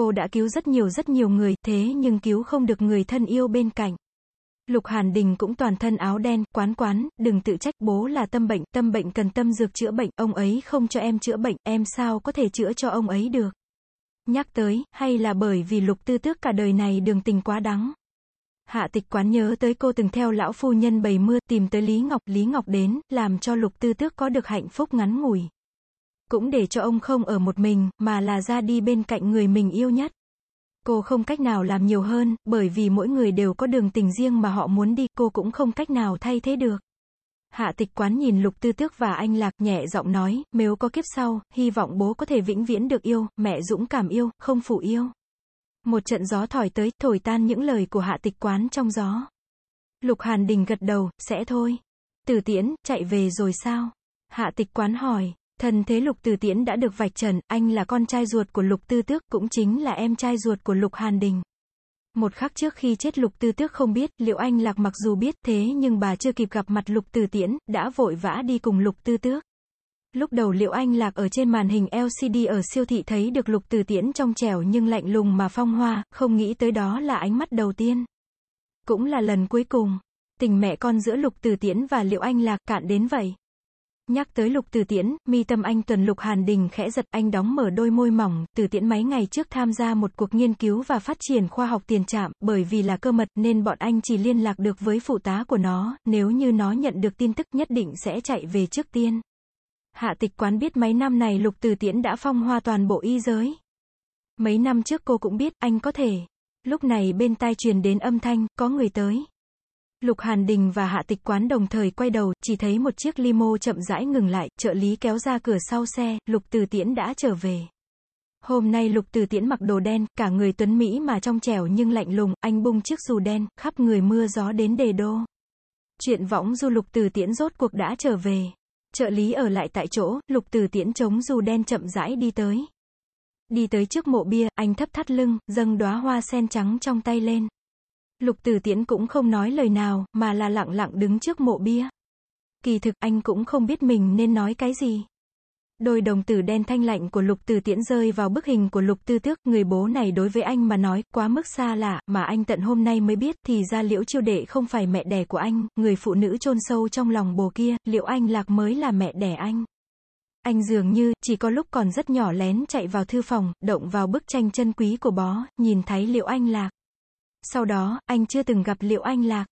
Cô đã cứu rất nhiều rất nhiều người, thế nhưng cứu không được người thân yêu bên cạnh. Lục Hàn Đình cũng toàn thân áo đen, quán quán, đừng tự trách bố là tâm bệnh, tâm bệnh cần tâm dược chữa bệnh, ông ấy không cho em chữa bệnh, em sao có thể chữa cho ông ấy được. Nhắc tới, hay là bởi vì lục tư tước cả đời này đường tình quá đắng. Hạ tịch quán nhớ tới cô từng theo lão phu nhân bầy mưa tìm tới Lý Ngọc, Lý Ngọc đến, làm cho lục tư tước có được hạnh phúc ngắn ngủi. Cũng để cho ông không ở một mình, mà là ra đi bên cạnh người mình yêu nhất. Cô không cách nào làm nhiều hơn, bởi vì mỗi người đều có đường tình riêng mà họ muốn đi, cô cũng không cách nào thay thế được. Hạ tịch quán nhìn lục tư tước và anh lạc nhẹ giọng nói, nếu có kiếp sau, hy vọng bố có thể vĩnh viễn được yêu, mẹ dũng cảm yêu, không phụ yêu. Một trận gió thổi tới, thổi tan những lời của hạ tịch quán trong gió. Lục Hàn Đình gật đầu, sẽ thôi. Tử tiễn, chạy về rồi sao? Hạ tịch quán hỏi, thần thế lục từ tiễn đã được vạch trần, anh là con trai ruột của lục tư tước, cũng chính là em trai ruột của lục Hàn Đình. Một khắc trước khi chết lục tư tước không biết, liệu anh lạc mặc dù biết thế nhưng bà chưa kịp gặp mặt lục từ tiễn, đã vội vã đi cùng lục tư tước. Lúc đầu Liệu Anh Lạc ở trên màn hình LCD ở siêu thị thấy được Lục Từ Tiễn trong trẻo nhưng lạnh lùng mà phong hoa, không nghĩ tới đó là ánh mắt đầu tiên. Cũng là lần cuối cùng, tình mẹ con giữa Lục Từ Tiễn và Liệu Anh Lạc cạn đến vậy. Nhắc tới Lục Từ Tiễn, mi tâm anh tuần Lục Hàn Đình khẽ giật anh đóng mở đôi môi mỏng, Từ Tiễn mấy ngày trước tham gia một cuộc nghiên cứu và phát triển khoa học tiền trạm, bởi vì là cơ mật nên bọn anh chỉ liên lạc được với phụ tá của nó, nếu như nó nhận được tin tức nhất định sẽ chạy về trước tiên. Hạ tịch quán biết mấy năm này lục từ tiễn đã phong hoa toàn bộ y giới. Mấy năm trước cô cũng biết, anh có thể. Lúc này bên tai truyền đến âm thanh, có người tới. Lục Hàn Đình và Hạ Tịch Quán đồng thời quay đầu, chỉ thấy một chiếc limo chậm rãi ngừng lại, trợ lý kéo ra cửa sau xe, Lục Từ Tiễn đã trở về. Hôm nay Lục Từ Tiễn mặc đồ đen, cả người tuấn Mỹ mà trong trẻo nhưng lạnh lùng, anh bung chiếc dù đen, khắp người mưa gió đến đề đô. Chuyện võng du Lục Từ Tiễn rốt cuộc đã trở về. Trợ lý ở lại tại chỗ, lục từ tiễn chống dù đen chậm rãi đi tới. Đi tới trước mộ bia, anh thấp thắt lưng, dâng đóa hoa sen trắng trong tay lên. Lục từ tiễn cũng không nói lời nào, mà là lặng lặng đứng trước mộ bia. Kỳ thực anh cũng không biết mình nên nói cái gì. Đôi đồng tử đen thanh lạnh của lục từ tiễn rơi vào bức hình của lục tư tước, người bố này đối với anh mà nói, quá mức xa lạ, mà anh tận hôm nay mới biết, thì ra liễu chiêu đệ không phải mẹ đẻ của anh, người phụ nữ chôn sâu trong lòng bồ kia, liệu anh lạc mới là mẹ đẻ anh. Anh dường như, chỉ có lúc còn rất nhỏ lén chạy vào thư phòng, động vào bức tranh chân quý của bó, nhìn thấy liệu anh lạc. Sau đó, anh chưa từng gặp liệu anh lạc.